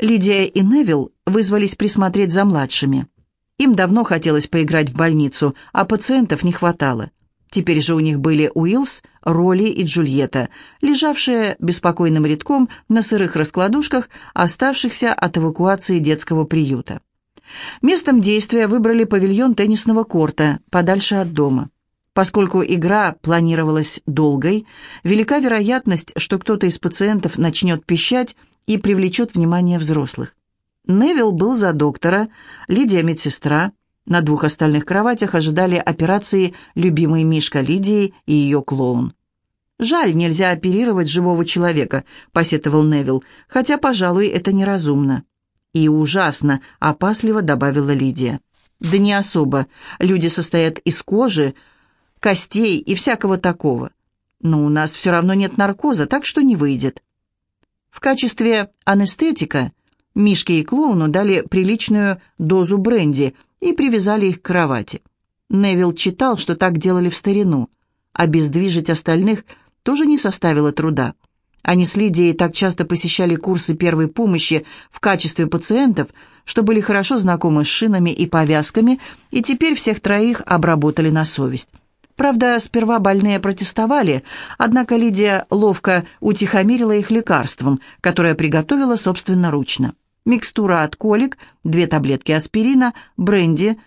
Лидия и Невил вызвались присмотреть за младшими. Им давно хотелось поиграть в больницу, а пациентов не хватало. Теперь же у них были Уиллс, Ролли и Джульетта, лежавшие беспокойным рядком на сырых раскладушках, оставшихся от эвакуации детского приюта. Местом действия выбрали павильон теннисного корта, подальше от дома. Поскольку игра планировалась долгой, велика вероятность, что кто-то из пациентов начнет пищать и привлечет внимание взрослых. Невил был за доктора, Лидия медсестра. На двух остальных кроватях ожидали операции любимый Мишка Лидии и ее клоун. «Жаль, нельзя оперировать живого человека», — посетовал Невил, «хотя, пожалуй, это неразумно». «И ужасно», — опасливо добавила Лидия. «Да не особо. Люди состоят из кожи, костей и всякого такого. Но у нас все равно нет наркоза, так что не выйдет». В качестве анестетика Мишке и клоуну дали приличную дозу бренди и привязали их к кровати. Невил читал, что так делали в старину. Обездвижить остальных тоже не составило труда. Они с Лидией так часто посещали курсы первой помощи в качестве пациентов, что были хорошо знакомы с шинами и повязками, и теперь всех троих обработали на совесть. Правда, сперва больные протестовали, однако Лидия ловко утихомирила их лекарством, которое приготовила собственноручно. Микстура от колик, две таблетки аспирина, бренди,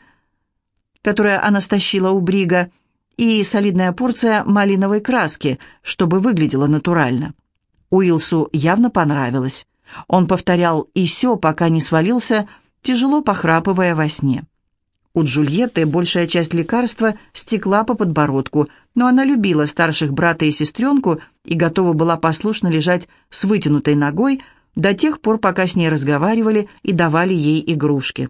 которое она стащила у Брига, и солидная порция малиновой краски, чтобы выглядело натурально. Уилсу явно понравилось. Он повторял «и сё», пока не свалился, тяжело похрапывая во сне. У Джульетты большая часть лекарства стекла по подбородку, но она любила старших брата и сестренку и готова была послушно лежать с вытянутой ногой до тех пор, пока с ней разговаривали и давали ей игрушки.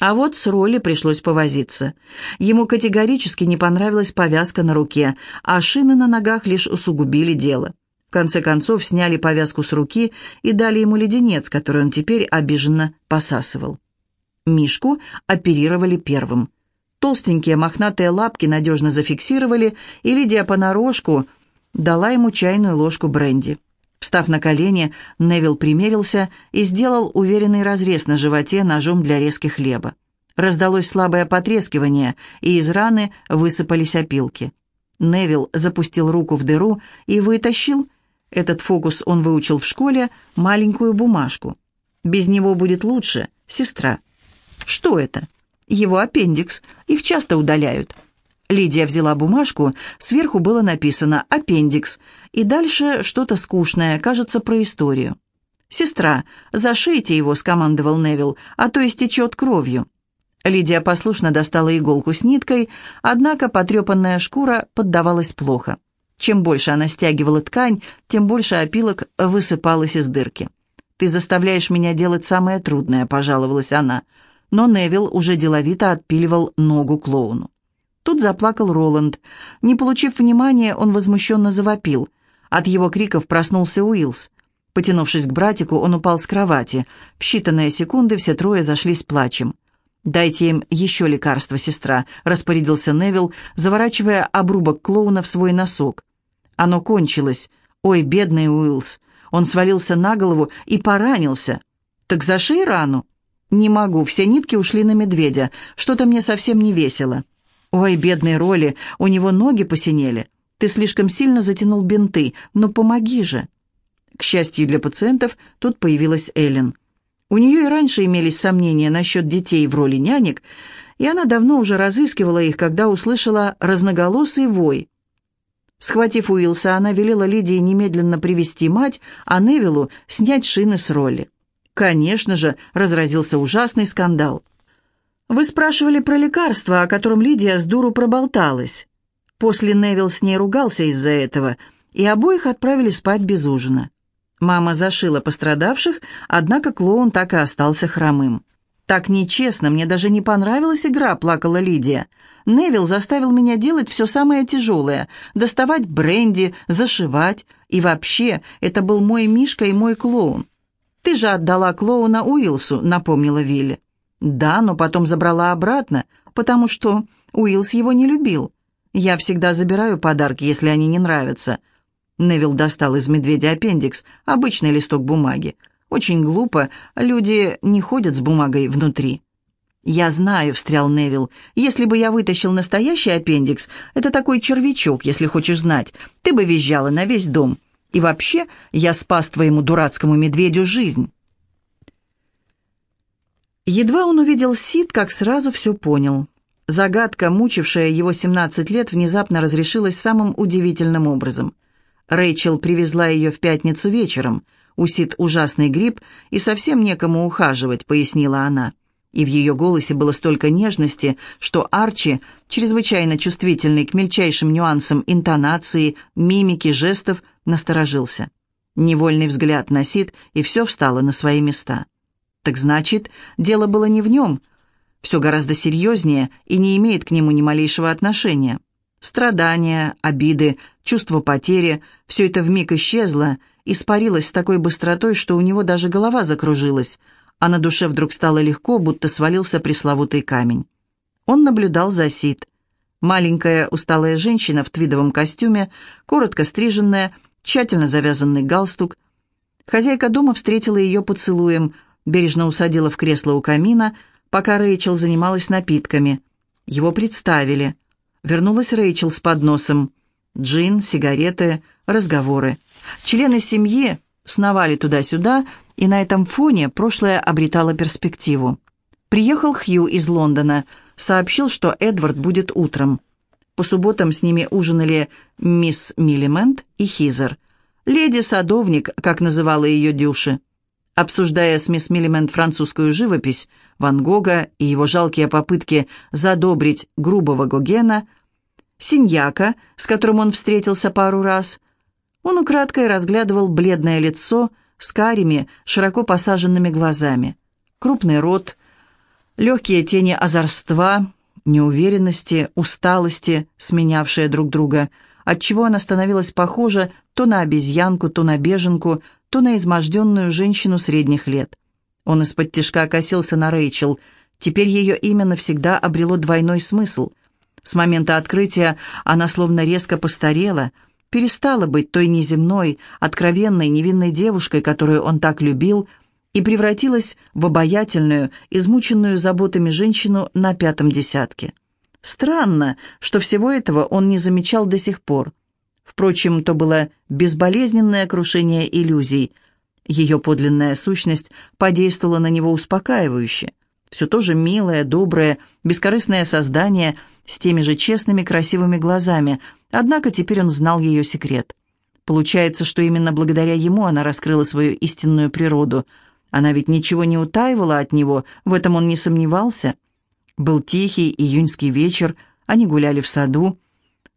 А вот с Ролли пришлось повозиться. Ему категорически не понравилась повязка на руке, а шины на ногах лишь усугубили дело. В конце концов сняли повязку с руки и дали ему леденец, который он теперь обиженно посасывал. Мишку оперировали первым. Толстенькие мохнатые лапки надежно зафиксировали, и Лидия понарошку дала ему чайную ложку бренди. Встав на колени, Невил примерился и сделал уверенный разрез на животе ножом для резки хлеба. Раздалось слабое потрескивание, и из раны высыпались опилки. Невил запустил руку в дыру и вытащил, этот фокус он выучил в школе, маленькую бумажку. «Без него будет лучше, сестра». Что это? Его аппендикс. Их часто удаляют. Лидия взяла бумажку, сверху было написано «аппендикс», и дальше что-то скучное, кажется, про историю. «Сестра, зашейте его», — скомандовал Невил, «а то истечет кровью». Лидия послушно достала иголку с ниткой, однако потрепанная шкура поддавалась плохо. Чем больше она стягивала ткань, тем больше опилок высыпалось из дырки. «Ты заставляешь меня делать самое трудное», — пожаловалась она но Невил уже деловито отпиливал ногу клоуну. Тут заплакал Роланд. Не получив внимания, он возмущенно завопил. От его криков проснулся Уилс. Потянувшись к братику, он упал с кровати. В считанные секунды все трое зашлись плачем. «Дайте им еще лекарство, сестра», — распорядился Невил, заворачивая обрубок клоуна в свой носок. Оно кончилось. «Ой, бедный Уилс!» Он свалился на голову и поранился. «Так зашей рану!» «Не могу, все нитки ушли на медведя. Что-то мне совсем не весело». «Ой, бедный Роли, у него ноги посинели. Ты слишком сильно затянул бинты, но помоги же». К счастью для пациентов, тут появилась Эллен. У нее и раньше имелись сомнения насчет детей в роли нянек, и она давно уже разыскивала их, когда услышала разноголосый вой. Схватив Уилса, она велела Лидии немедленно привести мать, а Невилу снять шины с роли. Конечно же, разразился ужасный скандал. Вы спрашивали про лекарство, о котором Лидия с дуру проболталась. После Невил с ней ругался из-за этого, и обоих отправили спать без ужина. Мама зашила пострадавших, однако клоун так и остался хромым. «Так нечестно, мне даже не понравилась игра», — плакала Лидия. «Невил заставил меня делать все самое тяжелое, доставать бренди, зашивать. И вообще, это был мой Мишка и мой клоун. «Ты же отдала клоуна Уилсу», — напомнила Вилли. «Да, но потом забрала обратно, потому что Уилс его не любил. Я всегда забираю подарки, если они не нравятся». Невил достал из медведя аппендикс, обычный листок бумаги. Очень глупо, люди не ходят с бумагой внутри. «Я знаю», — встрял Невил. «Если бы я вытащил настоящий аппендикс, это такой червячок, если хочешь знать, ты бы визжала на весь дом. И вообще, я спас твоему дурацкому медведю жизнь». Едва он увидел Сид, как сразу все понял. Загадка, мучившая его 17 лет, внезапно разрешилась самым удивительным образом. Рэйчел привезла ее в пятницу вечером. У Сид ужасный грипп, и совсем некому ухаживать, пояснила она и в ее голосе было столько нежности, что Арчи, чрезвычайно чувствительный к мельчайшим нюансам интонации, мимики, жестов, насторожился. Невольный взгляд на Сид, и все встало на свои места. Так значит, дело было не в нем. Все гораздо серьезнее и не имеет к нему ни малейшего отношения. Страдания, обиды, чувство потери — все это вмиг исчезло, испарилось с такой быстротой, что у него даже голова закружилась — а на душе вдруг стало легко, будто свалился пресловутый камень. Он наблюдал за Сид. Маленькая усталая женщина в твидовом костюме, коротко стриженная, тщательно завязанный галстук. Хозяйка дома встретила ее поцелуем, бережно усадила в кресло у камина, пока Рэйчел занималась напитками. Его представили. Вернулась Рэйчел с подносом. Джин, сигареты, разговоры. Члены семьи сновали туда-сюда, и на этом фоне прошлое обретало перспективу. Приехал Хью из Лондона, сообщил, что Эдвард будет утром. По субботам с ними ужинали мисс Миллимент и Хизер. «Леди-садовник», как называла ее Дюши. Обсуждая с мисс Миллимент французскую живопись, Ван Гога и его жалкие попытки задобрить грубого Гогена, Синьяка, с которым он встретился пару раз, он украдкой разглядывал бледное лицо, с карими, широко посаженными глазами. Крупный рот, легкие тени озорства, неуверенности, усталости, сменявшие друг друга, отчего она становилась похожа то на обезьянку, то на беженку, то на изможденную женщину средних лет. Он из-под тишка косился на Рэйчел. Теперь ее имя навсегда обрело двойной смысл. С момента открытия она словно резко постарела — перестала быть той неземной, откровенной, невинной девушкой, которую он так любил, и превратилась в обаятельную, измученную заботами женщину на пятом десятке. Странно, что всего этого он не замечал до сих пор. Впрочем, то было безболезненное крушение иллюзий. Ее подлинная сущность подействовала на него успокаивающе. Все то же милое, доброе, бескорыстное создание с теми же честными, красивыми глазами, однако теперь он знал ее секрет. Получается, что именно благодаря ему она раскрыла свою истинную природу. Она ведь ничего не утаивала от него, в этом он не сомневался. Был тихий июньский вечер, они гуляли в саду.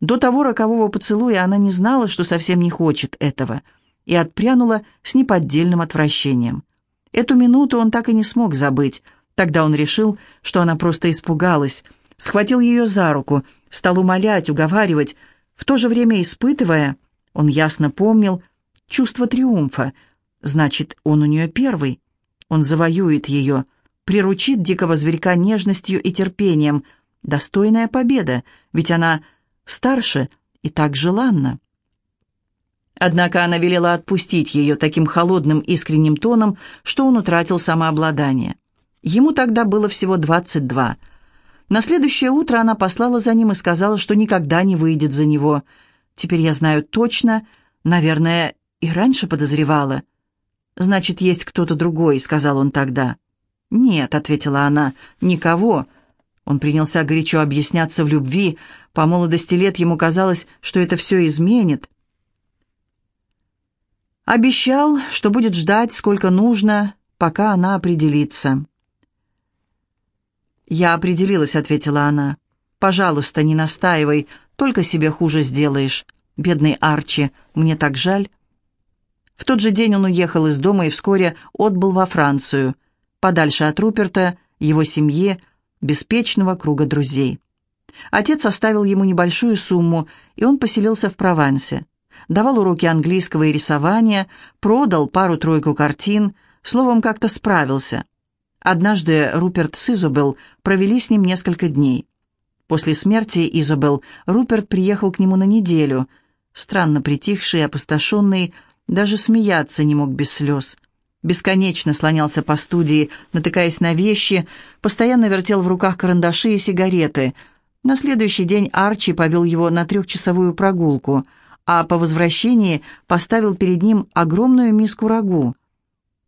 До того рокового поцелуя она не знала, что совсем не хочет этого, и отпрянула с неподдельным отвращением. Эту минуту он так и не смог забыть — Тогда он решил, что она просто испугалась, схватил ее за руку, стал умолять, уговаривать, в то же время испытывая, он ясно помнил, чувство триумфа. Значит, он у нее первый. Он завоюет ее, приручит дикого зверька нежностью и терпением. Достойная победа, ведь она старше и так желанна. Однако она велела отпустить ее таким холодным искренним тоном, что он утратил самообладание. Ему тогда было всего 22. На следующее утро она послала за ним и сказала, что никогда не выйдет за него. Теперь я знаю точно, наверное, и раньше подозревала. «Значит, есть кто-то другой», — сказал он тогда. «Нет», — ответила она, — «никого». Он принялся горячо объясняться в любви. По молодости лет ему казалось, что это все изменит. Обещал, что будет ждать, сколько нужно, пока она определится. «Я определилась», — ответила она. «Пожалуйста, не настаивай, только себе хуже сделаешь. Бедный Арчи, мне так жаль». В тот же день он уехал из дома и вскоре отбыл во Францию, подальше от Руперта, его семьи, беспечного круга друзей. Отец оставил ему небольшую сумму, и он поселился в Провансе. Давал уроки английского и рисования, продал пару-тройку картин, словом, как-то справился. Однажды Руперт с Изобел провели с ним несколько дней. После смерти Изобел Руперт приехал к нему на неделю. Странно притихший, опустошенный, даже смеяться не мог без слез. Бесконечно слонялся по студии, натыкаясь на вещи, постоянно вертел в руках карандаши и сигареты. На следующий день Арчи повел его на трехчасовую прогулку, а по возвращении поставил перед ним огромную миску рагу.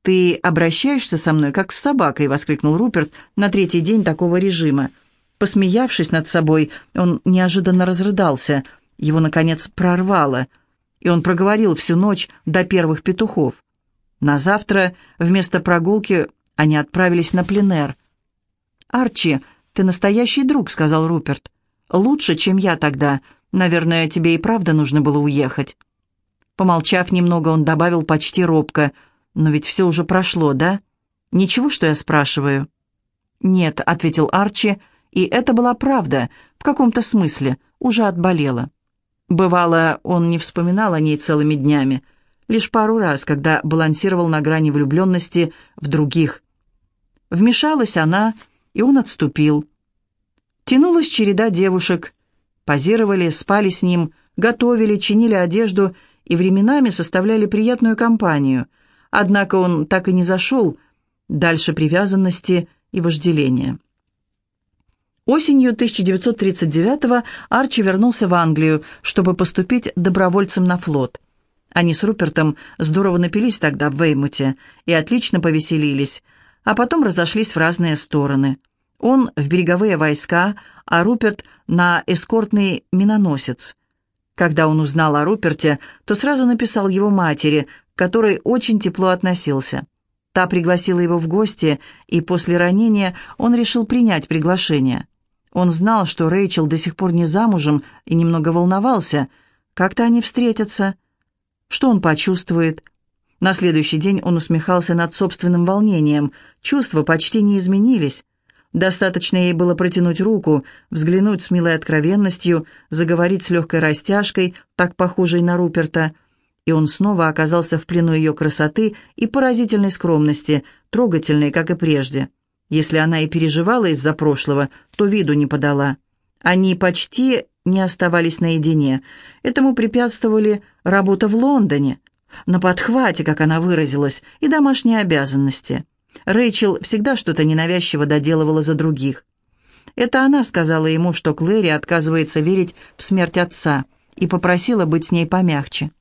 «Ты обращаешься со мной, как с собакой», — воскликнул Руперт на третий день такого режима. Посмеявшись над собой, он неожиданно разрыдался. Его, наконец, прорвало, и он проговорил всю ночь до первых петухов. На завтра вместо прогулки они отправились на пленэр. «Арчи, ты настоящий друг», — сказал Руперт. «Лучше, чем я тогда. Наверное, тебе и правда нужно было уехать». Помолчав немного, он добавил почти робко — но ведь все уже прошло, да? Ничего, что я спрашиваю?» «Нет», — ответил Арчи, и это была правда, в каком-то смысле, уже отболела. Бывало, он не вспоминал о ней целыми днями, лишь пару раз, когда балансировал на грани влюбленности в других. Вмешалась она, и он отступил. Тянулась череда девушек. Позировали, спали с ним, готовили, чинили одежду и временами составляли приятную компанию — Однако он так и не зашел дальше привязанности и вожделения. Осенью 1939-го Арчи вернулся в Англию, чтобы поступить добровольцем на флот. Они с Рупертом здорово напились тогда в Веймуте и отлично повеселились, а потом разошлись в разные стороны. Он в береговые войска, а Руперт на эскортный миноносец. Когда он узнал о Руперте, то сразу написал его матери, которой очень тепло относился. Та пригласила его в гости, и после ранения он решил принять приглашение. Он знал, что Рэйчел до сих пор не замужем, и немного волновался. Как-то они встретятся. Что он почувствует? На следующий день он усмехался над собственным волнением. Чувства почти не изменились. Достаточно ей было протянуть руку, взглянуть с милой откровенностью, заговорить с легкой растяжкой, так похожей на Руперта — и он снова оказался в плену ее красоты и поразительной скромности, трогательной, как и прежде. Если она и переживала из-за прошлого, то виду не подала. Они почти не оставались наедине. Этому препятствовали работа в Лондоне, на подхвате, как она выразилась, и домашние обязанности. Рэйчел всегда что-то ненавязчиво доделывала за других. Это она сказала ему, что Клэри отказывается верить в смерть отца, и попросила быть с ней помягче.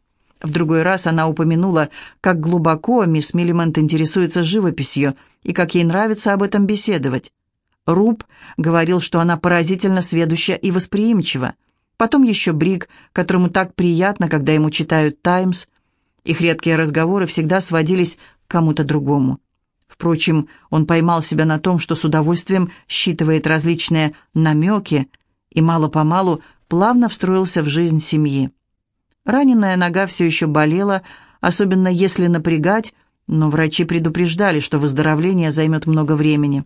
В другой раз она упомянула, как глубоко мисс Миллимент интересуется живописью и как ей нравится об этом беседовать. Руб говорил, что она поразительно сведуща и восприимчива. Потом еще Брик, которому так приятно, когда ему читают «Таймс». Их редкие разговоры всегда сводились к кому-то другому. Впрочем, он поймал себя на том, что с удовольствием считывает различные намеки и мало-помалу плавно встроился в жизнь семьи. Раненая нога все еще болела, особенно если напрягать, но врачи предупреждали, что выздоровление займет много времени.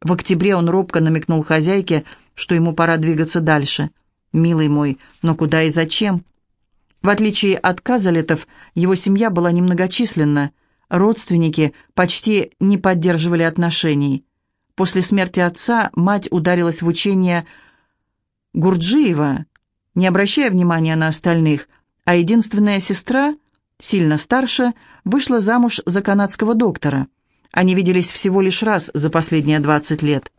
В октябре он робко намекнул хозяйке, что ему пора двигаться дальше. «Милый мой, но куда и зачем?» В отличие от Казалетов, его семья была немногочисленна, родственники почти не поддерживали отношений. После смерти отца мать ударилась в учение Гурджиева, не обращая внимания на остальных – а единственная сестра, сильно старше, вышла замуж за канадского доктора. Они виделись всего лишь раз за последние 20 лет.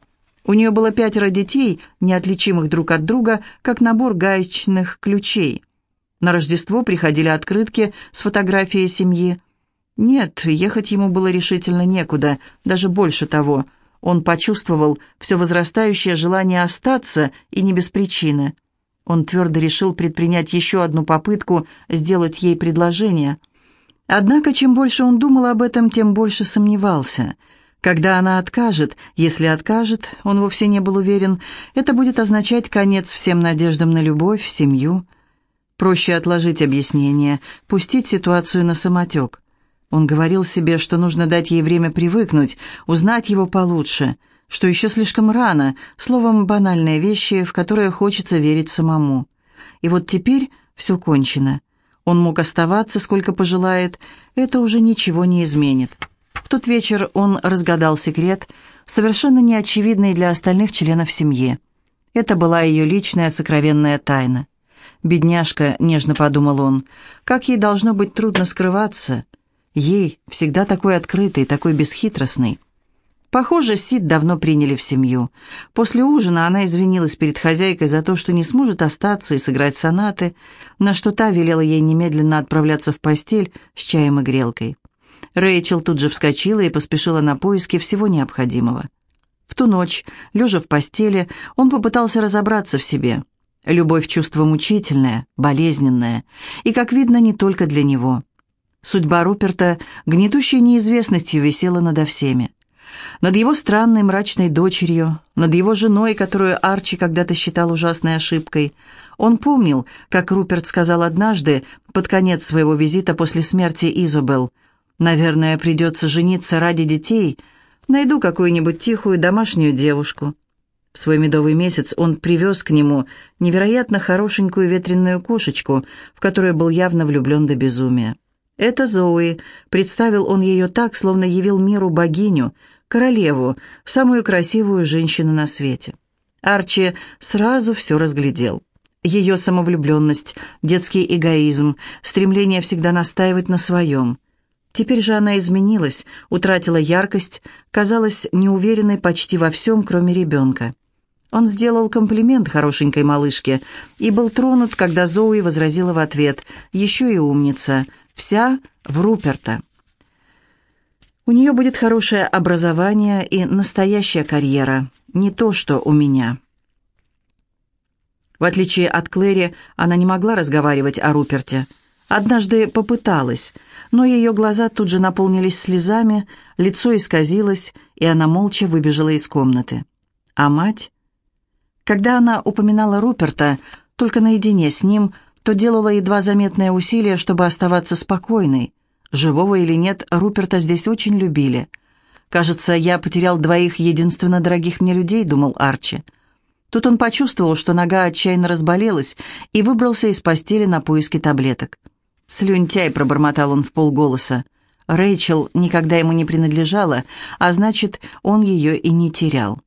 У нее было пятеро детей, неотличимых друг от друга, как набор гаечных ключей. На Рождество приходили открытки с фотографией семьи. Нет, ехать ему было решительно некуда, даже больше того. Он почувствовал все возрастающее желание остаться, и не без причины. Он твердо решил предпринять еще одну попытку сделать ей предложение. Однако, чем больше он думал об этом, тем больше сомневался. Когда она откажет, если откажет, он вовсе не был уверен, это будет означать конец всем надеждам на любовь, семью. Проще отложить объяснение, пустить ситуацию на самотек. Он говорил себе, что нужно дать ей время привыкнуть, узнать его получше – что еще слишком рано, словом, банальные вещи, в которые хочется верить самому. И вот теперь все кончено. Он мог оставаться, сколько пожелает, это уже ничего не изменит. В тот вечер он разгадал секрет, совершенно неочевидный для остальных членов семьи. Это была ее личная сокровенная тайна. «Бедняжка», — нежно подумал он, — «как ей должно быть трудно скрываться». Ей, всегда такой открытой, такой бесхитростной. Похоже, Сид давно приняли в семью. После ужина она извинилась перед хозяйкой за то, что не сможет остаться и сыграть сонаты, на что та велела ей немедленно отправляться в постель с чаем и грелкой. Рэйчел тут же вскочила и поспешила на поиски всего необходимого. В ту ночь, лежа в постели, он попытался разобраться в себе. Любовь – чувство мучительное, болезненное, и, как видно, не только для него. Судьба Руперта гнетущей неизвестностью висела надо всеми над его странной мрачной дочерью, над его женой, которую Арчи когда-то считал ужасной ошибкой. Он помнил, как Руперт сказал однажды, под конец своего визита после смерти Изобел, «Наверное, придется жениться ради детей. Найду какую-нибудь тихую домашнюю девушку». В свой медовый месяц он привез к нему невероятно хорошенькую ветреную кошечку, в которую был явно влюблен до безумия. Это Зои. Представил он ее так, словно явил миру богиню, королеву, самую красивую женщину на свете. Арчи сразу все разглядел. Ее самовлюбленность, детский эгоизм, стремление всегда настаивать на своем. Теперь же она изменилась, утратила яркость, казалась неуверенной почти во всем, кроме ребенка. Он сделал комплимент хорошенькой малышке и был тронут, когда Зоуи возразила в ответ «Еще и умница, вся в Руперта». У нее будет хорошее образование и настоящая карьера, не то, что у меня. В отличие от Клэри, она не могла разговаривать о Руперте. Однажды попыталась, но ее глаза тут же наполнились слезами, лицо исказилось, и она молча выбежала из комнаты. А мать? Когда она упоминала Руперта, только наедине с ним, то делала едва заметное усилие, чтобы оставаться спокойной, Живого или нет, Руперта здесь очень любили. «Кажется, я потерял двоих единственно дорогих мне людей», — думал Арчи. Тут он почувствовал, что нога отчаянно разболелась, и выбрался из постели на поиски таблеток. «Слюнтяй», — пробормотал он в полголоса. Рэйчел никогда ему не принадлежала, а значит, он ее и не терял.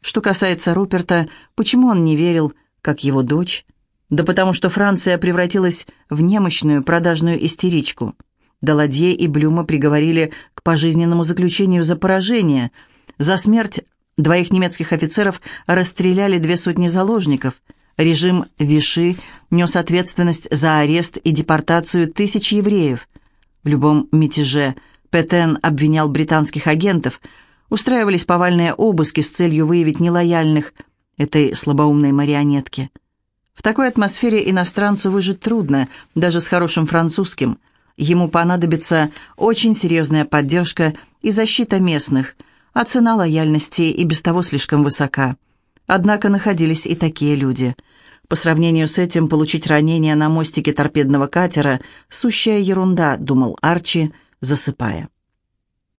Что касается Руперта, почему он не верил, как его дочь? Да потому что Франция превратилась в немощную продажную истеричку. Даладье и Блюма приговорили к пожизненному заключению за поражение. За смерть двоих немецких офицеров расстреляли две сотни заложников. Режим Виши нес ответственность за арест и депортацию тысяч евреев. В любом мятеже Петен обвинял британских агентов. Устраивались повальные обыски с целью выявить нелояльных этой слабоумной марионетки. В такой атмосфере иностранцу выжить трудно, даже с хорошим французским – Ему понадобится очень серьезная поддержка и защита местных, а цена лояльности и без того слишком высока. Однако находились и такие люди. По сравнению с этим, получить ранение на мостике торпедного катера – сущая ерунда, думал Арчи, засыпая.